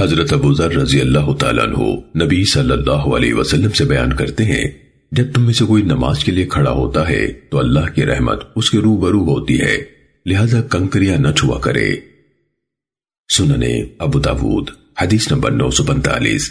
حضرت ابو ذر رضی اللہ تعالیٰ عنہ نبی صلی اللہ علیہ وسلم سے بیان کرتے ہیں، جب تم میں سے کوئی نماز کے لیے کھڑا ہوتا ہے تو اللہ کی رحمت اس کے روبرو ہوتی ہے، لہذا کنکریاں نہ چھوا کرے۔ سننے ابو داود، حدیث نمبر نو سو پنتالیس